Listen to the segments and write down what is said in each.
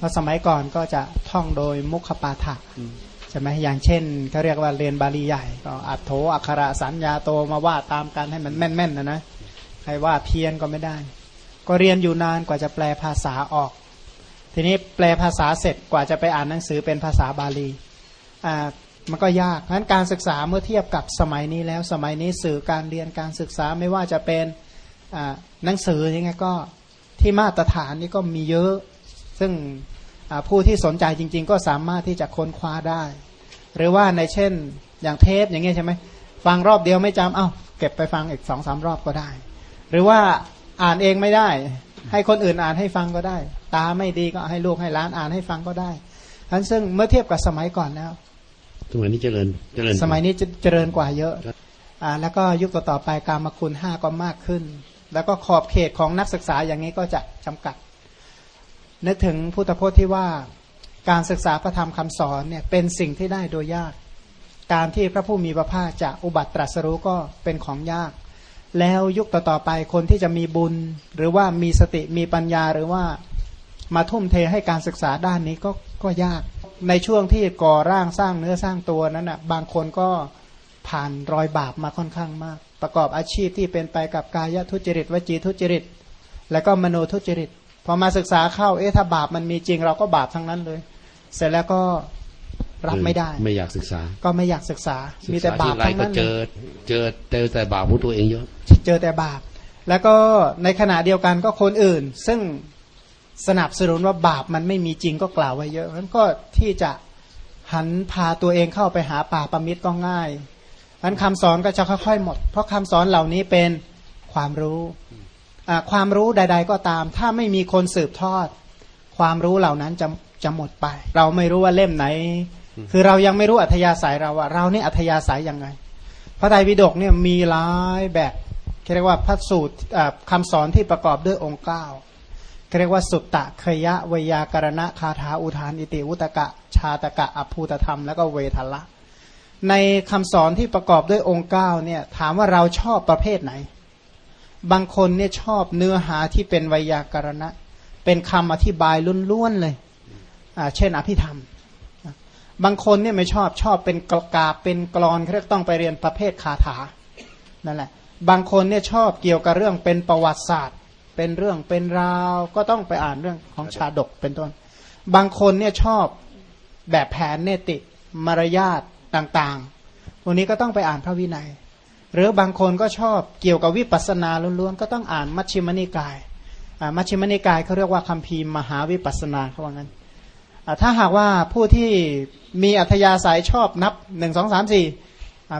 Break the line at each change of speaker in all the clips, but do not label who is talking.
เพราะสมัยก่อนก็จะท่องโดยมุขปาฐะใช่ไหมอย่างเช่นเขาเรียกว่าเรียนบาลีใหญ่ ก็อัตโธอักขระสัญญาโตมาว่าตามกันให้มันแม่นๆนะนะใครว่าเพี้ยนก็ไม่ได้ ก็เรียนอยู่นานกว่าจะแปลภาษาออก ทีนี้แปลภาษาเสร็จกว่าจะไปอ่านหนังสือเป็นภาษาบาลีอ่ามันก็ยากงั้นการศึกษาเมื่อเทียบกับสมัยนี้แล้ว สมัยนี้สื่อการเรียนการศึกษาไม่ว่าจะเป็นหนังสือยังไงก็ที่มาตรฐานนี่ก็มีเยอะ ซึ่งผู้ที่สนใจจริง ๆ ก็สามารถที่จะค้นคว้าได้ หรือว่าในเช่นอย่างเทปอย่างเงี้ยใช่ไหมฟังรอบเดียวไม่จำเอา้าเก็บไปฟังอีกสองสามรอบก็ได้ หรือว่าอ่านเองไม่ได้ ให้คนอื่นอ่านให้ฟังก็ได้ ตาไม่ดีก็ให้ลูกให้ล้านอ่านให้ฟังก็ได้ทั้นซึ่งเมื่อเทียบกับสมัยก่อนแล้ว
สมัยนี้เจริญเจริญ
สมัยนี้จะเจริญกว่าเยอะอ่าแล้วก็ยุคต่อไปการมาคุณห้าก็มากขึ้น แล้วก็ขอบเขตของนักศึกษาอย่างนี้ก็จะจำกัด นึกถึงพุทธพจน์ที่ว่าการศึกษาพระธรรมคำสอนเนี่ยเป็นสิ่งที่ได้โดยยาก การที่พระผู้มีพระภาคจะอุบัติตรัสรู้ก็เป็นของยาก แล้วยุคต่อๆไปคนที่จะมีบุญ หรือว่ามีสติมีปัญญาหรือว่ามาทุ่มเทให้การศึกษาด้านนี้ก็ก็ยาก ในช่วงที่ก่อร่างสร้างเนื้อสร้างตัวนั้นอะบางคนก็ผ่านรอยบาปมาค่อนข้างมาก ประกอบอาชีพที่เป็นไปกับกายทุจริตวจีทุจริต แล้วก็มโนทุจริต พอมาศึกษาเข้า เอ๊ะถ้าบาปมันมีจริงเราก็บาปทั้งนั้นเลย เสร็จแล้วก็รับไม่ได้
ไม่อยากศึกษา
ก็ไม่อยากศึกษา มีแต่บาปทั้งนั้น
เจอเจอเจอแต่บาปของตัวเองเยอะ
เจอแต่บาป แล้วก็ในขณะเดียวกันก็คนอื่น ซึ่งสนับสนุนว่าบาปมันไม่มีจริงก็กล่าวไว้เยอะนั้นก็ที่จะหันพาตัวเองเข้าไปหาป่าประมิตรก็ง่ายนั้นคำสอนก็จะค่อยๆหมด เพราะคำสอนเหล่านี้เป็นความรู้ ความรู้ใด ๆ ก็ตาม ถ้าไม่มีคนสืบทอด ความรู้เหล่านั้นจะจะหมดไป เราไม่รู้ว่าเล่มไหน คือเรายังไม่รู้อัธยาศัยเราว่า เราเนี่ยอัธยาศัยยังไง พระไตรปิฎกเนี่ยมีหลายแบบเรียกว่าพระสูตรคำสอนที่ประกอบด้วยองค์เก้าเรียกว่าสุตตะเคยะวยากรณะคาถาอุทานอิติวุตกะ ชาตกะอภูตธรรม แล้วก็เวทละ ในคำสอนที่ประกอบด้วยองค์เก้าเนี่ยถามว่าเราชอบประเภทไหน บางคนเนี่ยชอบเนื้อหาที่เป็นวยากรณะ เป็นคำอธิบายล้วนๆเลยอ่าเช่นอภิธรรม บางคนเนี่ยไม่ชอบชอบเป็นกกาเป็นกรอนเรียกต้องไปเรียนประเภทคาถานั่นแหละ บางคนเนี่ยชอบเกี่ยวกับเรื่องเป็นประวัติศาสตร์ เป็นเรื่องเป็นราวก็ต้องไปอ่านเรื่องของชาดกเป็นต้น บางคนเนี่ยชอบแบบแผนเนติมารยาทต่างๆ พวกนี้ก็ต้องไปอ่านพระวินัย หรือบางคนก็ชอบเกี่ยวกับวิปัสสนาล้วนๆก็ต้องอ่านมัชฌิมนิกายมัชฌิมนิกายเขาเรียกว่าคัมภีร์มหาวิปัสสนาเขาว่างั้นถ้าหากว่าผู้ที่มีอัธยาศัยชอบนับหนึ่งสองสามสี่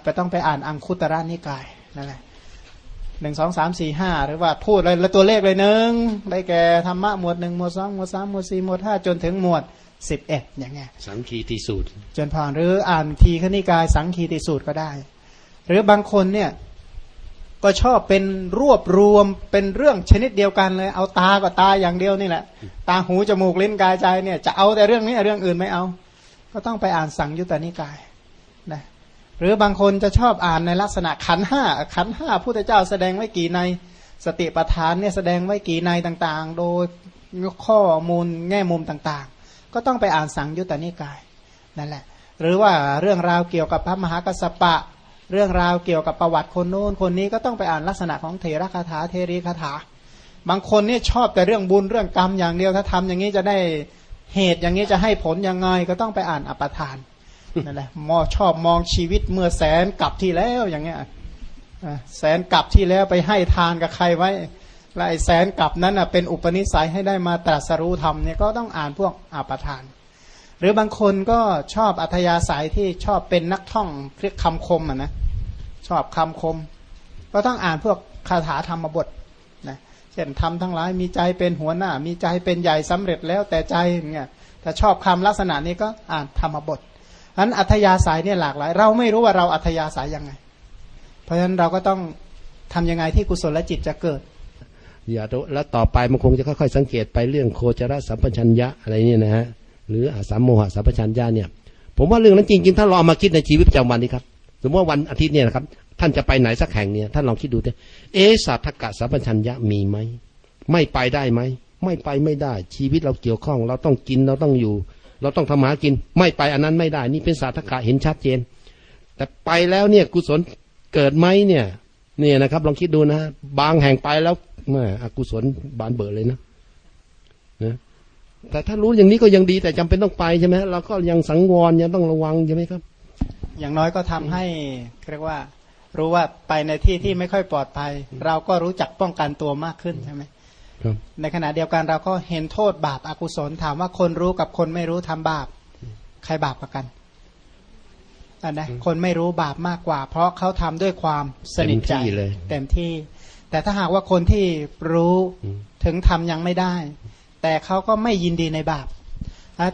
ไปต้องไปอ่านอังคุตระนิกายนั่นแหละหนึ่งสองสามสี่ห้าหรือว่าพูดเลยแล้วตัวเลขเลยหนึ่งได้แก่ธรรมะหมวดหนึ่งหมวดสองหมวดสามหมวดสี่หมวดห้าจนถึงหมวดสิบเอ็ดอย่างเงี้ย
สังคีติสูตร
จนผ่านหรืออ่านทีขณิกายสังคีติสูตรก็ได้ หรือบางคนเนี่ยก็ชอบเป็นรวบรวมเป็นเรื่องชนิดเดียวกันเลย เอาตากับตาอย่างเดียวนี่แหละ ตาหูจมูกลิ้นกายใจเนี่ยจะเอาแต่เรื่องนี้เรื่องอื่นไม่เอา ก็ต้องไปอ่านสังยุตตานิกายนะหรือบางคนจะชอบอ่านในลักษณะขันห้าขันห้าพุทธเจ้าแสดงไว้กี่ในสติปัฏฐานเนี่ยแสดงไว้กี่ในต่างๆ โดยข้อมูลแง่มุมต่างๆ ก็ต้องไปอ่านสังยุตตนิกายนั่นแหละ หรือว่าเรื่องราวเกี่ยวกับพระมหากัสสปะ เรื่องราวเกี่ยวกับประวัติคนโน้นคนนี้ก็ต้องไปอ่านลักษณะของเทระคาถาเทรีคาถา บางคนนี่ชอบแต่เรื่องบุญเรื่องกรรมอย่างเดียวถ้าทำอย่างนี้จะได้เหตุอย่างนี้จะให้ผลยังไงก็ต้องไปอ่านอปทานนั่นแหละมอชอบมองชีวิตเมื่อแสนกลับที่แล้วอย่างเงี้ยแสนกลับที่แล้วไปให้ทานกับใครไว้และไอ้แสนกลับนั้นเป็นอุปนิสัยให้ได้มาตรัสรู้ธรรมเนี่ยก็ต้องอ่านพวกอาปทาน หรือบางคนก็ชอบอัธยาศัยที่ชอบเป็นนักท่องเรียกคำคมอะนะชอบคำคม ก็ต้องอ่านพวกคาถาธรรมบทนะเช่นทำทั้งหลายมีใจเป็นหัวหน้า มีใจเป็นใหญ่สำเร็จแล้วแต่ใจเนี่ยถ้าชอบคำลักษณะนี้ก็อ่านธรรมบทอันอัธยาศัยเนี่ยหลากหลาย เราไม่รู้ว่าเราอัธยาศัยยังไง เพราะฉะนั้นเราก็ต้องทำยังไงที่กุศลจิตจะเกิด
อย่าแล้วต่อไปมันคงจะค่อยๆสังเกตไปเรื่องโคจรสัมปชัญญะอะไรเนี่ยนะฮะ หรืออาสามโมหะสัมปชัญญะเนี่ย ผมว่าเรื่องนั้นจริงๆถ้าเราเอามาคิดในชีวิตประจำวันนี้ครับ สมมติว่าวันอาทิตย์เนี่ยนะครับ ท่านจะไปไหนสักแห่งเนี่ยท่านลองคิดดูเถอะเอสัทธกะสัมปชัญญะมีไหมไม่ไปได้ไหมไม่ไปไม่ได้ ชีวิตเราเกี่ยวข้อง เราต้องกินเราต้องอยู่ เราต้องทำหากิน ไม่ไปอันนั้นไม่ได้ นี่เป็นสาธกะเห็นชัดเจน แต่ไปแล้วเนี่ยกุศลเกิดไหมเนี่ยเนี่ยนะครับ ลองคิดดูนะ บางแห่งไปแล้วแม่อกุศลบานเบอเลยนะนะ แต่ถ้ารู้อย่างนี้ก็ยังดีแต่จำเป็นต้องไปใช่ไหมเราก็ยังสังวรยังต้องระวังใช่ไหมครับ
อย่างน้อยก็ทำให้เรียกว่า รู้ว่าไปในที่ที่ไม่ค่อยปลอดภัย เราก็รู้จักป้องกันตัวมากขึ้นใช่ไหม
ครับ
ในขณะเดียวกันเราก็เห็นโทษบาปอากุศลถามว่าคนรู้กับคนไม่รู้ทำบาป ใครบาปกว่ากันอันนะคนไม่รู้บาปมากกว่า เพราะเขาทำด้วยความสนิทใจ
เต็มที่เลย
เต็มที่ แต่ถ้าหากว่าคนที่รู้
อืม
ถึงทำยังไม่ได้ แต่เขาก็ไม่ยินดีในบาป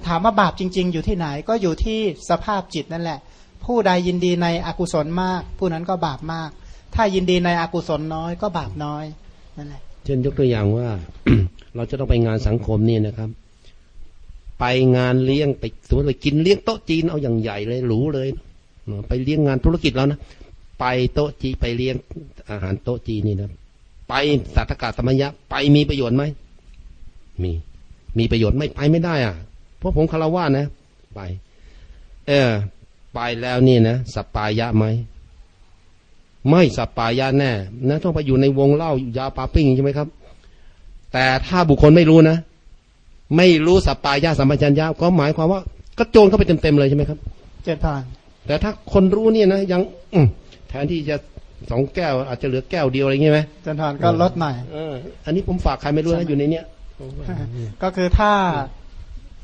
ถามว่าบาปจริง ๆ อยู่ที่ไหนก็อยู่ที่สภาพจิตนั่นแหละ ผู้ใดยินดีในอกุศลมาก ผู้นั้นก็บาปมาก ถ้ายินดีในอกุศลน้อยก็บาปน้อยนั่นแหละ
เช่นยกตัวอย่างว่า เราจะต้องไปงานสังคมนี่นะครับ ไปงานเลี้ยงไปสมมติไปกินเลี้ยงโต๊ะจีนเอาอย่างใหญ่เลยหรูเลยไปเลี้ยงงานธุรกิจแล้วนะไปโต๊ะจีนไปเลี้ยงอาหารโต๊ะจีนนี่นะไปสัตกาสมัญญะไปมีประโยชน์ไหม มี มีประโยชน์ไม่ไปไม่ได้อะ เพราะผมคารวะนะ ไป เออ ไปแล้วนี่นะสัปปายะไหมไม่สัปปายะแน่นะต้องไปอยู่ในวงเล่ายาปาปิ้งใช่ไหมครับ แต่ถ้าบุคคลไม่รู้นะไม่รู้สัปปายะสัมปชัญญะก็หมายความว่า ก็โจรเข้าไปเต็มๆเลยใช่ไหมครับ
เจริญพร
แต่ถ้าคนรู้เนี่ยนะยังอืมแทนที่จะสองแก้วอาจจะเหลือแก้วเดียวอะไรอย่างเงี้ยไหม
เจริญพรก็ลดหน่อย
เอออันนี้ผมฝากใครไม่รู้นะอยู่ในเนี้ย
ก็คือถ้า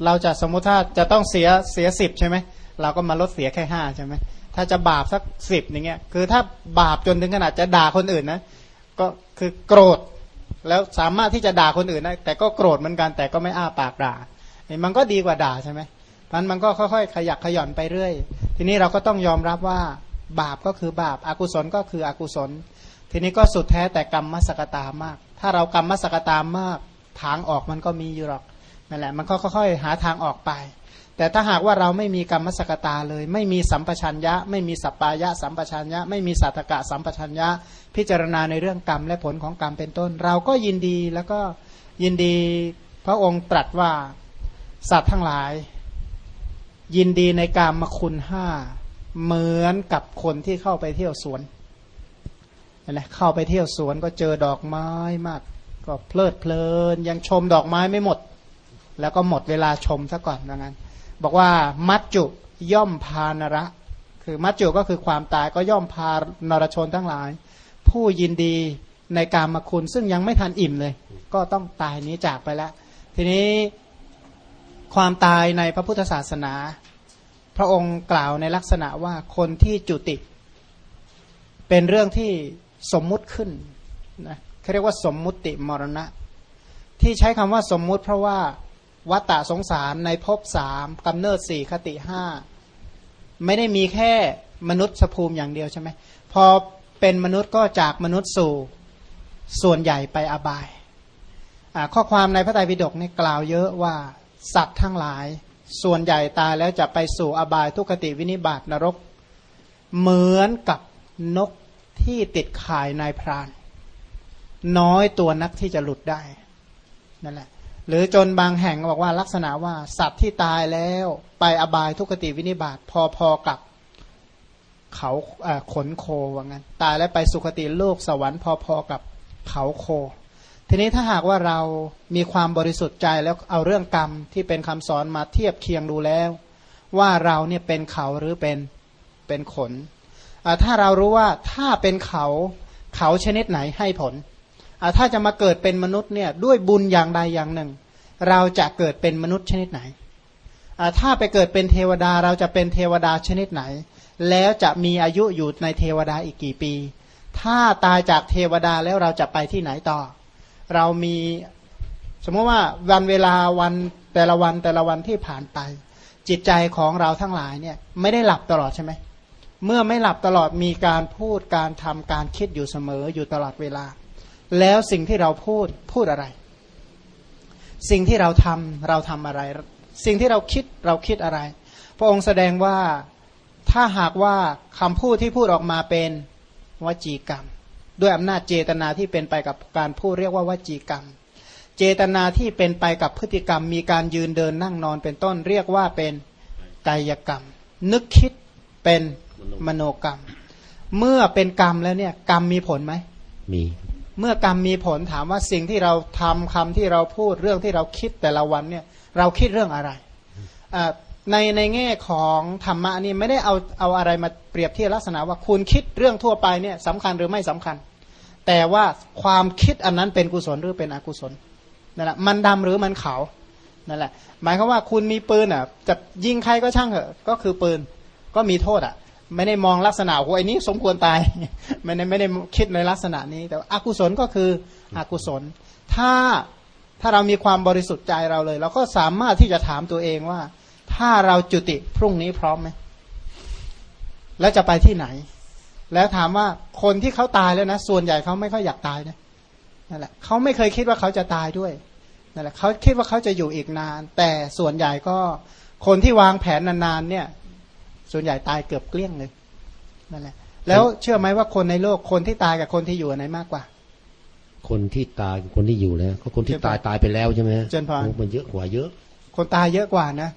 เราจะสมมุติถ้าจะต้องเสียเสียสิบใช่ไหมเราก็มาลดเสียแค่ห้าใช่ไหมถ้าจะบาปสักสิบอย่างเงี้ยคือถ้าบาปจนถึงขนาดจะด่าคนอื่นนะก็คือโกรธแล้วสามารถที่จะด่าคนอื่นได้แต่ก็โกรธเหมือนกันแต่ก็ไม่อ้าปากด่ามันก็ดีกว่าด่าใช่ไหมมันมันก็ค่อยๆ ขยักขย่อนไปเรื่อย ทีนี้เราก็ต้องยอมรับว่าบาปก็คือบาปอากุศลก็คืออกุศล ทีนี้ก็สุดแท้แต่กรรมมสกตามาก ถ้าเรากรรมมสกตามาก ทางออกมันก็มีอยู่หรอกนั่นแหละมันก็ค่อยๆหาทางออกไป แต่ถ้าหากว่าเราไม่มีกรรมสกตาเลย ไม่มีสัมปชัญญะ ไม่มีสัปปายะ สัมปชัญญะ ไม่มีสัตตกะสัมปชัญญะ พิจารณาในเรื่องกรรมและผลของกรรมเป็นต้น เราก็ยินดีแล้วก็ยินดีพระองค์ตรัสว่าสัตว์ทั้งหลาย ยินดีในกามคุณห้าเหมือนกับคนที่เข้าไปเที่ยวสวนนั่นแหละเข้าไปเที่ยวสวนก็เจอดอกไม้มาก ก็เพลิดเพลินยังชมดอกไม้ไม่หมด แล้วก็หมดเวลาชมซะก่อนดังนั้น บอกว่ามัจจุย่อมพานระ คือมัจจุก็คือความตายก็ย่อมพานรชนทั้งหลาย ผู้ยินดีในการมาคุณซึ่งยังไม่ทันอิ่มเลย ก็ต้องตายนี้จากไปแล้ว ทีนี้ความตายในพระพุทธศาสนา พระองค์กล่าวในลักษณะว่าคนที่จุติ เป็นเรื่องที่สมมุติขึ้นนะ เขาเรียกว่าสมมุติมรณะ ที่ใช้คำว่าสมมุติเพราะว่าวัตตะสงสารในภพสามกำเนิดสี่คติห้าไม่ได้มีแค่มนุษย์สภูมิอย่างเดียวใช่ไหมพอเป็นมนุษย์ก็จากมนุษย์สู่ส่วนใหญ่ไปอบาย ข้อความในพระไตรปิฎกนี่กล่าวเยอะว่าสัตว์ทั้งหลาย ส่วนใหญ่ตายแล้วจะไปสู่อบายทุกขติวินิบาตนรก เหมือนกับนกที่ติดข่ายนายพราน น้อยตัวนักที่จะหลุดได้นั่นแหละหรือจนบางแห่งบอกว่าลักษณะว่าสัตว์ที่ตายแล้วไปอบายทุกขติวินิบาตพอๆกับเขาขนโคว่างั้นตายแล้วไปสุคติโลกสวรรค์พอๆกับเขาโค ทีนี้ถ้าหากว่าเรามีความบริสุทธิ์ใจแล้วเอาเรื่องกรรมที่เป็นคำสอนมาเทียบเคียงดูแล้ว ว่าเราเนี่ยเป็นเขาหรือเป็นเป็นขน ถ้าเรารู้ว่าถ้าเป็นเขาเขาชนิดไหนให้ผล ถ้าจะมาเกิดเป็นมนุษย์เนี่ยด้วยบุญอย่างใดอย่างหนึ่ง เราจะเกิดเป็นมนุษย์ชนิดไหนถ้าไปเกิดเป็นเทวดาเราจะเป็นเทวดาชนิดไหน แล้วจะมีอายุอยู่ในเทวดาอีกกี่ปี ถ้าตายจากเทวดาแล้วเราจะไปที่ไหนต่อ เรามีสมมติว่าวันเวลาวันแต่ละวันแต่ละวันที่ผ่านไป จิตใจของเราทั้งหลายเนี่ยไม่ได้หลับตลอดใช่ไหมเมื่อไม่หลับตลอดมีการพูดการทำการคิดอยู่เสมออยู่ตลอดเวลา แล้วสิ่งที่เราพูดพูดอะไร สิ่งที่เราทำเราทำอะไร สิ่งที่เราคิดเราคิดอะไร พระองค์แสดงว่าถ้าหากว่าคำพูดที่พูดออกมาเป็นวจีกรรม ด้วยอำนาจเจตนาที่เป็นไปกับการพูดเรียกว่าวจีกรรม เจตนาที่เป็นไปกับพฤติกรรม มีการยืนเดินนั่งนอนเป็นต้นเรียกว่าเป็นกายกรรม นึกคิดเป็นมโนกรรม เมื่อเป็นกรรมแล้วเนี่ยกรรมมีผลไหม
มี
เมื่อกรรมมีผลถามว่าสิ่งที่เราทำคำที่เราพูดเรื่องที่เราคิดแต่ละวันเนี่ยเราคิดเรื่องอะไรในในแง่ของธรรมะนี่ไม่ได้เอาเอาอะไรมาเปรียบเทียบลักษณะว่าคุณคิดเรื่องทั่วไปเนี่ยสำคัญหรือไม่สำคัญ แต่ว่าความคิดอันนั้นเป็นกุศลหรือเป็นอกุศลนั่นแหละมันดำหรือมันขาวนั่นแหละ หมายความว่าคุณมีปืนอะจะยิงใครก็ช่างเถอะก็คือปืนก็มีโทษอะ ไม่ได้มองลักษณะโอ้ยนี้สมควรตายไม่ได้ไม่ได้คิดในลักษณะนี้ แต่ว่าอกุศลก็คืออกุศล ถ้าถ้าเรามีความบริสุทธิ์ใจเราเลย เราก็สามารถที่จะถามตัวเองว่า ถ้าเราจุติพรุ่งนี้พร้อมไหมแล้วจะไปที่ไหน แล้วถามว่าคนที่เขาตายแล้วนะ ส่วนใหญ่เขาไม่ค่อยอยากตายนะนั่นแหละเขาไม่เคยคิดว่าเขาจะตายด้วยนั่นแหละเขาคิดว่าเขาจะอยู่อีกนาน แต่ส่วนใหญ่ก็คนที่วางแผนนานๆเนี่ย ส่วนใหญ่ตายเกือบเกลี้ยงเลยนั่นแหละ แล้วเชื่อไหมว่าคนในโลกคนที่ตายกับคนที่อยู่อันไหนมากกว่า
คนที่ตายกับคนที่อยู่แล้วก็คนที่ตายตายไปแล้วใช่ไหมฮะ
เจนพร
โอ้มันเยอะกว่าเยอะ
คนตายเยอะกว่านะ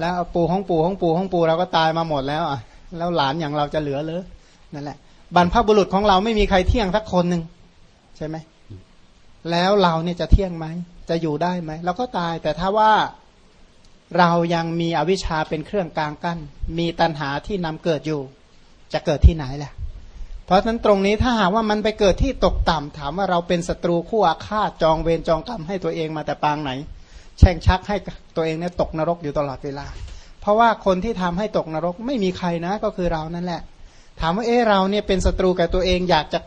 แล้วเอาปู่ของปู่ของปู่ของปู่เราก็ตายมาหมดแล้วอะแล้วหลานอย่างเราจะเหลือเลยนั่นแหละบรรพบุรุษของเราไม่มีใครเที่ยงสักคนหนึ่งใช่ไหมแล้วเราเนี่ยจะเที่ยงไหมจะอยู่ได้ไหมเราก็ตายแต่ถ้าว่า เรายังมีอวิชชาเป็นเครื่องกลางกั้น มีตัณหาที่นำเกิดอยู่ จะเกิดที่ไหนแหละ เพราะฉะนั้นตรงนี้ถ้าหากว่ามันไปเกิดที่ตกต่ำถามว่าเราเป็นศัตรูคู่อาฆาตจองเวรจองกรรมให้ตัวเองมาแต่ปางไหน แช่งชักให้ตัวเองเนี่ยตกนรกอยู่ตลอดเวลา เพราะว่าคนที่ทำให้ตกนรกไม่มีใครนะก็คือเรานั่นแหละ ถามว่าเออเราเนี่ยเป็นศัตรูกับตัวเองอยากจะ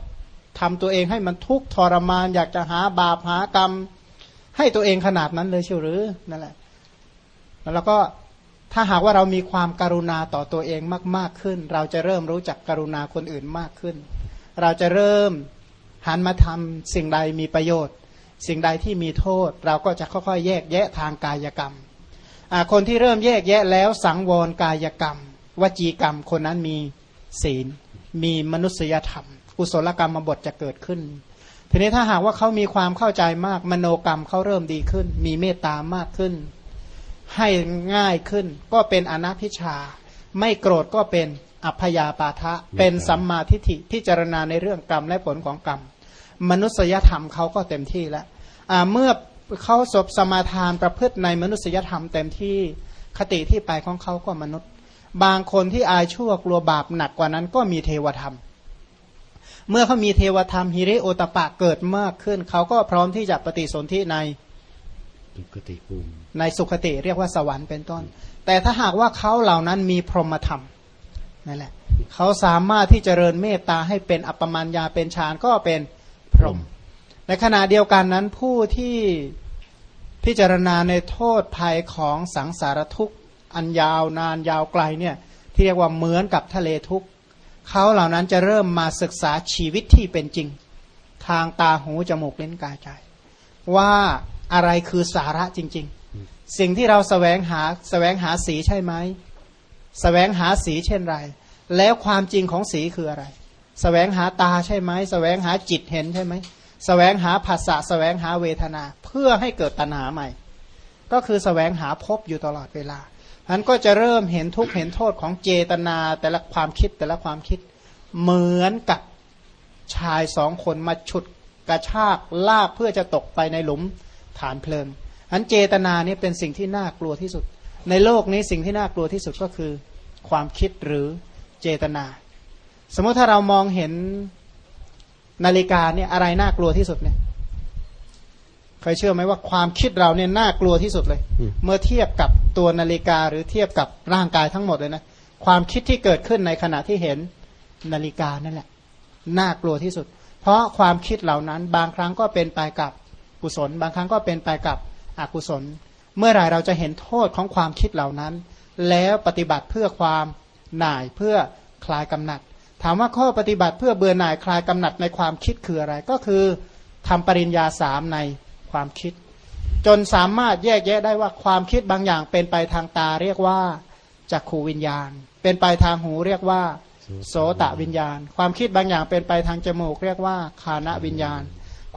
ทำตัวเองให้มันทุกข์ทรมาน อยากจะหาบาปหากรรม ให้ตัวเองขนาดนั้นเลยเชียวหรือนั่นแหละ แล้วก็ถ้าหากว่าเรามีความการุณาต่อตัวเองมาก ๆขึ้น เราจะเริ่มรู้จักการุณาคนอื่นมากขึ้น เราจะเริ่มหันมาทำสิ่งใดมีประโยชน์ สิ่งใดที่มีโทษ เราก็จะค่อยๆ แยกแยะทางกายกรรม คนที่เริ่มแยกแยะแล้วสังวรกายกรรม วจีกรรม คนนั้นมีศีล มีมนุษยธรรม กุศลกรรมบทจะเกิดขึ้น ทีนี้ถ้าหากว่าเขามีความเข้าใจมากมโนกรรมเขาเริ่มดีขึ้น มีเมตตามากขึ้น ให้ง่ายขึ้น ก็เป็นอนัพิชา ไม่โกรธก็เป็นอัพยาปาทะ เป็นสัมมาทิฏฐิพิจารณาในเรื่องกรรมและผลของกรรม มนุษยธรรมเขาก็เต็มที่แล้วเมื่อเขาศพสมาทานประพฤติในมนุษยธรรมเต็มที่คติที่ไปของเขาก็มนุษย์ บางคนที่อายชั่วกลัวบาปหนักกว่านั้นก็มีเทวธรรม เมื่อเขามีเทวธรรมฮิริโอตปะเกิดมากขึ้น เขาก็พร้อมที่จะปฏิสนธิใน
สุคติภูมิ
ในสุคติเรียกว่าสวรรค์เป็นต้น แต่ถ้าหากว่าเขาเหล่านั้นมีพรหมธรรมนั่นแหละเขาสามารถที่จเจริญเมตตาให้เป็นอัปปมัญญาเป็นฌานก็เป็นพรหมในขณะเดียวกันนั้นผู้ที่พิจารณาในโทษภัยของสังสารทุกข์อันยาวนานยาวไกลเนี่ยที่เรียกว่าเหมือนกับทะเลทุกข์เขาเหล่านั้นจะเริ่มมาศึกษาชีวิตที่เป็นจริง ทางตาหูจมูกเล่นกายใจ ว่า อะไรคือสาระจริง ๆ สิ่งที่เราสแสวงหาสแสวงหาสีใช่ไหมสแสวงหาสีเช่นไร แล้วความจริงของสีคืออะไรสแสวงหาตาใช่ไหมสแสวงหาจิตเห็นใช่ไหมแสวงหาภาษาแสวงหาเวทนา เพื่อให้เกิดตัณหาใหม่ ก็คือแสวงหาพบอยู่ตลอดเวลานั้นก็จะเริ่มเห็นทุกข์เห็นโทษของเจตนาแต่ละความคิดแต่ละความคิดเหมือนกับชายสองคนมาฉุดกระชากลากเพื่อจะตกไปในหลุม ฐานเพลิงนั้นเจตนานี่เป็นสิ่งที่น่ากลัวที่สุด ในโลกนี้สิ่งที่น่ากลัวที่สุดก็คือ ความคิดหรือเจตนา สมมติถ้าเรามองเห็นนาฬิกาเนี่ยอะไรน่ากลัวที่สุดเนี่ยเคยเชื่อไหมว่าความคิดเราเนี่ยน่ากลัวที่สุดเลย เมื่อเทียบกับตัวนาฬิกาหรือเทียบกับร่างกายทั้งหมดเลยนะความคิดที่เกิดขึ้นในขณะที่เห็นนาฬิกานั่นแหละน่ากลัวที่สุด เพราะความคิดเหล่านั้นบางครั้งก็เป็นไปกับ กุศล บางครั้งก็เป็นไปกับอกุศล เมื่อไรเราจะเห็นโทษของความคิดเหล่านั้น แล้วปฏิบัติเพื่อความหน่ายเพื่อคลายกำหนัด ถามว่าข้อปฏิบัติเพื่อเบื่อหน่ายคลายกำหนัดในความคิดคืออะไร ก็คือทำปริญญาสามในความคิด จนสามารถแยกแยะได้ว่าความคิดบางอย่างเป็นไปทางตาเรียกว่าจักขูวิญญาณ เป็นไปทางหูเรียกว่าโสตะวิญญาณ ความคิดบางอย่างเป็นไปทางจมูกเรียกว่าคานะวิญญาณ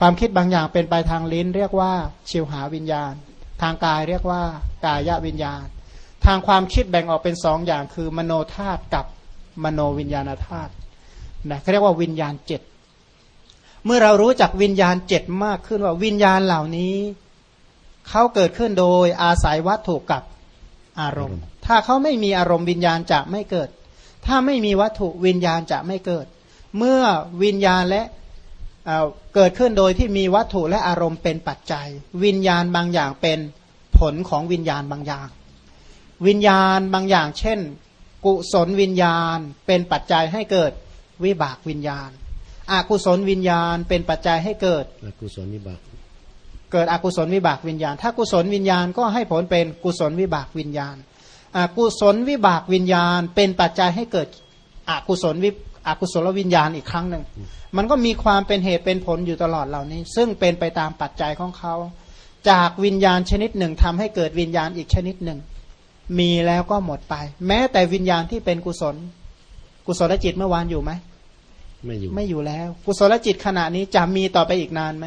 ความคิดบางอย่างเป็นไปทางลิ้น เรียกว่าชิวหาวิญญาณ ทางกายเรียกว่ากายวิญญาณ ทางความคิดแบ่งออกเป็นสองอย่างคือ มโนธาตุกับมโนวิญญาณธาตุนะเขาเรียกว่าวิญญาณเจ็ดเมื่อเรารู้จักวิญญาณเจ็ดมากขึ้นว่าวิญญาณเหล่านี้เขาเกิดขึ้นโดยอาศัยวัตถุกับอารมณ์ ถ้าเขาไม่มีอารมณ์วิญญาณจะไม่เกิด ถ้าไม่มีวัตถุวิญญาณจะไม่เกิด เมื่อวิญญาณและ เกิดขึ้นโดยที่มีวัตถุและอารมณ์เป็นปัจจัย วิญญาณบางอย่างเป็นผลของวิญญาณบางอย่าง วิญญาณบางอย่าง เช่น กุศลวิญญาณเป็นปัจจัยให้เกิดวิบากวิญญาณอากุศลวิญญาณเป็นปัจจัยให้เกิด
อกุศลวิบาก
เกิดอกุศลวิบากวิญญาณ ถ้ากุศลวิญญาณก็ให้ผลเป็นกุศลวิบากวิญญาณอากุศลวิบากวิญญาณ เป็นปัจจัยให้เกิดอกุศลวิ อกุศลวิญญาณอีกครั้งหนึ่ง มันก็มีความเป็นเหตุเป็นผลอยู่ตลอดเหล่านี้ ซึ่งเป็นไปตามปัจจัยของเขา จากวิญญาณชนิดหนึ่งทำให้เกิดวิญญาณอีกชนิดหนึ่ง มีแล้วก็หมดไป แม้แต่วิญญาณที่เป็นกุศล กุศลจิตเมื่อวานอยู่ไหม
ไม่อยู่
ไม่อยู่แล้ว กุศลจิตขณะนี้จะมีต่อไปอีกนานไหม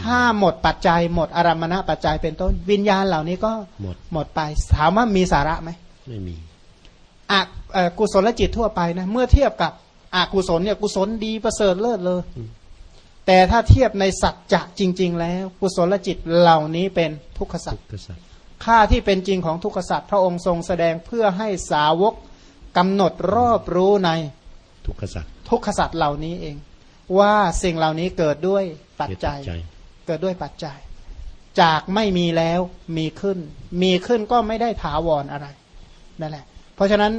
ถ้าหมดปัจจัยหมดอารมณะปัจจัยเป็นต้น วิญญาณเหล่านี้ก็
หมด
หมดไปถามว่ามีสาระไหม
ไม่มี
อะ กุศลจิตทั่วไปนะเมื่อเทียบกับอกุศลเนี่ยกุศลดีประเสริฐเลิศเลย แต่ถ้าเทียบในสัจจะจริง ๆ แล้ว กุศลจิตเหล่านี้เป็นทุกขสัจค่าที่เป็นจริงของทุกขสัจพระองค์ทรงแสดงเพื่อให้สาวกกำหนดรอบรู้ใน
ทุกขสัจ
ทุกขสัตว์เหล่านี้เอง ว่าสิ่งเหล่านี้เกิดด้วยปัจจัย เกิดด้วยปัจจัย จากไม่มีแล้วมีขึ้น มีขึ้นก็ไม่ได้ถาวรออะไรนั่นแหละ เพราะฉะนั้น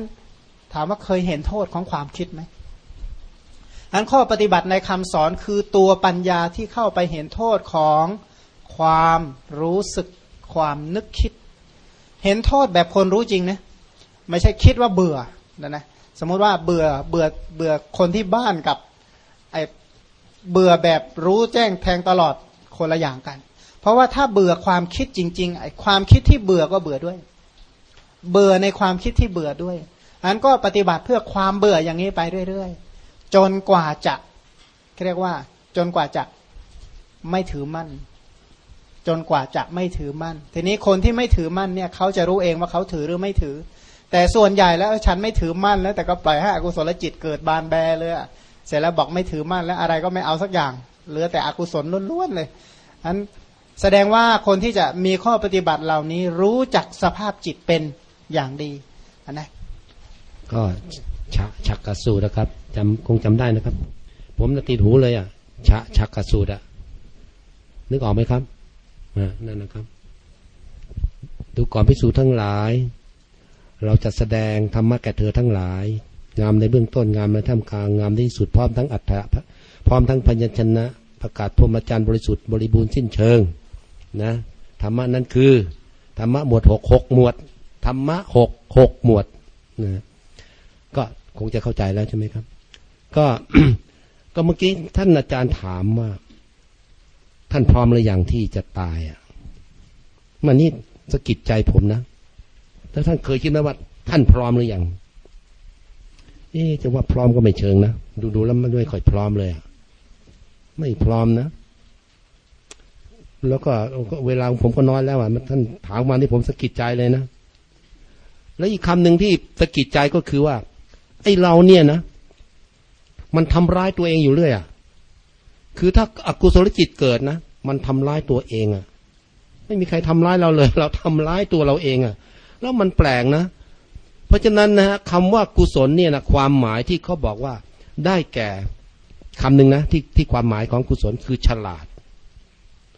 ถามว่าเคยเห็นโทษของความคิดไหมอันข้อปฏิบัติในคำสอนคือตัวปัญญาที่เข้าไปเห็นโทษของความรู้สึกความนึกคิด เห็นโทษแบบคนรู้จริงนะไม่ใช่คิดว่าเบื่อนะนะสมมุติว่าเบื่อเบื่อเบื่อคนที่บ้านกับไอเบื่อแบบรู้แจ้งแทงตลอดคนละอย่างกัน เพราะว่าถ้าเบื่อความคิดจริงๆไอความคิดที่เบื่อก็เบื่อด้วย เบื่อในความคิดที่เบื่อด้วย อันก็ปฏิบัติเพื่อความเบื่ออย่างนี้ไปเรื่อยๆ จนกว่าจะเรียกว่า จนกว่าจะไม่ถือมั่น จนกว่าจะไม่ถือมั่น ทีนี้คนที่ไม่ถือมั่นเนี่ยเขาจะรู้เองว่าเขาถือหรือไม่ถือ แต่ส่วนใหญ่แล้วฉันไม่ถือมั่นแล้ว แต่ก็ปล่อยให้อกุศลจิตเกิดบานแบเลยเสร็จแล้วบอกไม่ถือมั่นแล้วอะไรก็ไม่เอาสักอย่างเหลือแต่อกุศลล้วนๆเลยอันแสดงว่าคนที่จะมีข้อปฏิบัติเหล่านี้รู้จักสภาพจิตเป็นอย่างดีอันนะ
ก็ชะชักกสูตรนะครับจำคงจำได้นะครับ ผมนติดหูเลยอะชะชักกสูตรอะนึกออกไหมครับนั่นนะครับดูก่อนพิสูจน์ทั้งหลาย เราจะแสดงธรรมะแก่เธอทั้งหลาย งามในเบื้องต้นงามในท่ามกลางงามที่สุดพร้อมทั้งอัฏฐะพร้อมทั้งพยัญชนะ ประกาศพรหมจรรย์บริสุทธิ์บริบูรณ์สิ้นเชิงนะธรรมะนั้นคือธรรมะหมวดหกหกหมวดธรรมะหกหกหมวดนะ คงจะเข้าใจแล้วใช่ไหมครับ ก็ก็เมื่อกี้ท่านอาจารย์ถามว่า ท่านพร้อมหรือยังที่จะตายอะมันนี่สะกิดใจผมนะแล้วท่านเคยคิดไหมว่า ท่านพร้อมหรือยังเอ๊จะว่าพร้อมก็ไม่เชิงนะดูดูแล้วมันไม่ค่อยพร้อมเลยอะไม่พร้อมนะแล้วก็เวลาผมก็น้อยแล้วอะท่านถามมาที่ผมสะกิดใจเลยนะ แล้วอีกคำหนึ่งที่สะกิดใจก็คือว่า ไอ้เราเนี่ยนะ มันทำร้ายตัวเองอยู่เรื่อยอะคือถ้าอากุศลจิตเกิดนะมันทำร้ายตัวเองอะ ไม่มีใครทำร้ายเราเลย เราทำร้ายตัวเราเองอะ แล้วมันแปลกนะ เพราะฉะนั้นนะฮะคำว่ากุศลเนี่ยนะความหมายที่เขาบอกว่าได้แก่คำหนึ่งนะที่ที่ความหมายของกุศลคือฉลาด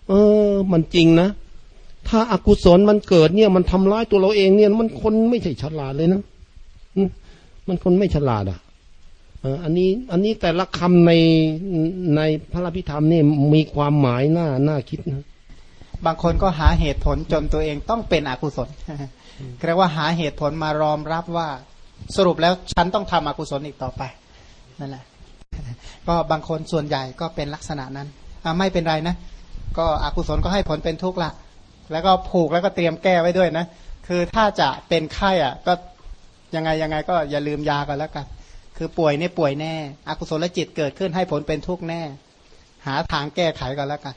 เออ มันจริงนะ ถ้าอากุศลมันเกิดเนี่ย มันทำร้ายตัวเราเองเนี่ย มันคนไม่ใช่ฉลาดเลยนะ มันคนไม่ฉลาดอะอันนี้อันนี้แต่ละคำในในพระพิธรรมนี่มีความหมายน่าน่าคิดนะ
บางคนก็หาเหตุผลจนตัวเองต้องเป็นอกุศลเรียกว่าหาเหตุผลมารอมรับว่าสรุปแล้วฉันต้องทำอกุศลอีกต่อไปนั่นแหละก็บางคนส่วนใหญ่ก็เป็นลักษณะนั้นไม่เป็นไรนะ ก็อกุศลก็ให้ผลเป็นทุกข์ละแล้วก็ผูกแล้วก็เตรียมแก้ไว้ด้วยนะ คือถ้าจะเป็นไข้อะก็ ยังไงยังไงก็อย่าลืมยากันแล้วกันคือป่วยนี่ป่วยแน่ อกุศลจิตเกิดขึ้นให้ผลเป็นทุกข์แน่ หาทางแก้ไขกันแล้วกัน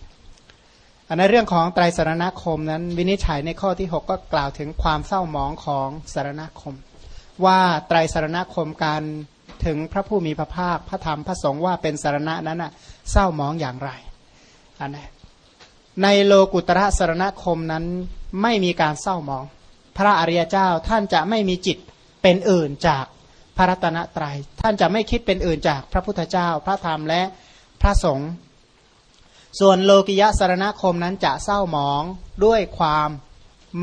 อันในเรื่องของไตรสารณคมนั้น วินิจฉัยในข้อที่ 6 ก็กล่าวถึงความเศร้าหมองของสารณคม ว่าไตรสารณคมการถึงพระผู้มีพระภาคพระธรรมพระสงฆ์ว่าเป็นสารณะนั้นน่ะเศร้าหมองอย่างไรอันนี้ในโลกุตระสารณคมนั้นไม่มีการเศร้าหมอง พระอริยเจ้าท่านจะไม่มีจิต เป็นอื่นจากพระรัตนตรยัย ท่านจะไม่คิดเป็นอื่นจากพระพุทธเจ้า พระธรรมและพระสงฆ์ส่วนโลกิยะสารณคมนั้นจะเศร้าหมองด้วยความ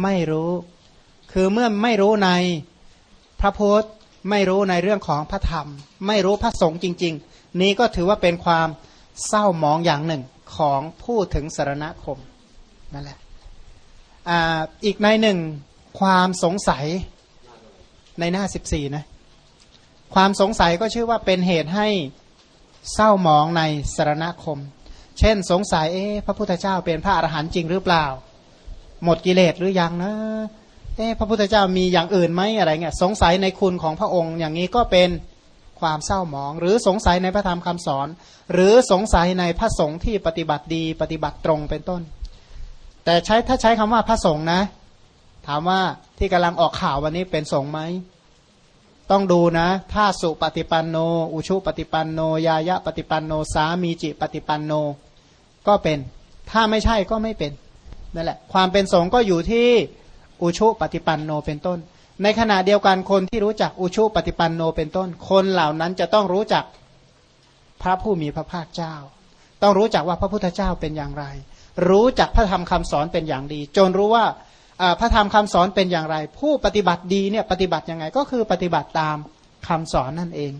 ไม่รู้ คือเมื่อไม่รู้ในพระพุทธไม่รู้ในเรื่องของพระธรรม ไม่รู้พระสงฆ์จริง ๆ นี้ก็ถือว่าเป็นความเศร้าหมองอย่างหนึ่งของผู้ถึงสารณคมนั่นแหละออีกในหนึ่งความสงสัย ในหน้าสิบสี่นะ ความสงสัยก็ชื่อว่าเป็นเหตุให้เศร้าหมองในสารณคม เช่นสงสัยเอ๊ะพระพุทธเจ้าเป็นพระอรหันต์จริงหรือเปล่า หมดกิเลสหรือยังนะเอ๊ะพระพุทธเจ้ามีอย่างอื่นไหมอะไรเงี้ยสงสัยในคุณของพระองค์อย่างนี้ก็เป็นความเศร้าหมอง หรือสงสัยในพระธรรมคำสอน หรือสงสัยในพระสงฆ์ที่ปฏิบัติดีปฏิบัติตรงเป็นต้น แต่ใช้ถ้าใช้คำว่าพระสงฆ์นะ ถามว่าที่กำลังออกข่าววันนี้เป็นสงไหม ต้องดูนะถ้าสุปฏิปันโน อุชุปฏิปันโน ยายะปฏิปันโน สามีจิปฏิปันโน ก็เป็น ถ้าไม่ใช่ก็ไม่เป็นนั่นแหละ ความเป็นสงก็อยู่ที่อุชุปฏิปันโนเป็นต้น ในขณะเดียวกันคนที่รู้จักอุชุปฏิปันโนเป็นต้น คนเหล่านั้นจะต้องรู้จักพระผู้มีพระภาคเจ้า ต้องรู้จักว่าพระพุทธเจ้าเป็นอย่างไร รู้จักพระธรรมคำสอนเป็นอย่างดี จนรู้ว่า พระธรรมคำสอนเป็นอย่างไร ผู้ปฏิบัติดีเนี่ยปฏิบัติยังไงก็คือปฏิบัติตามคำสอนนั่นเอง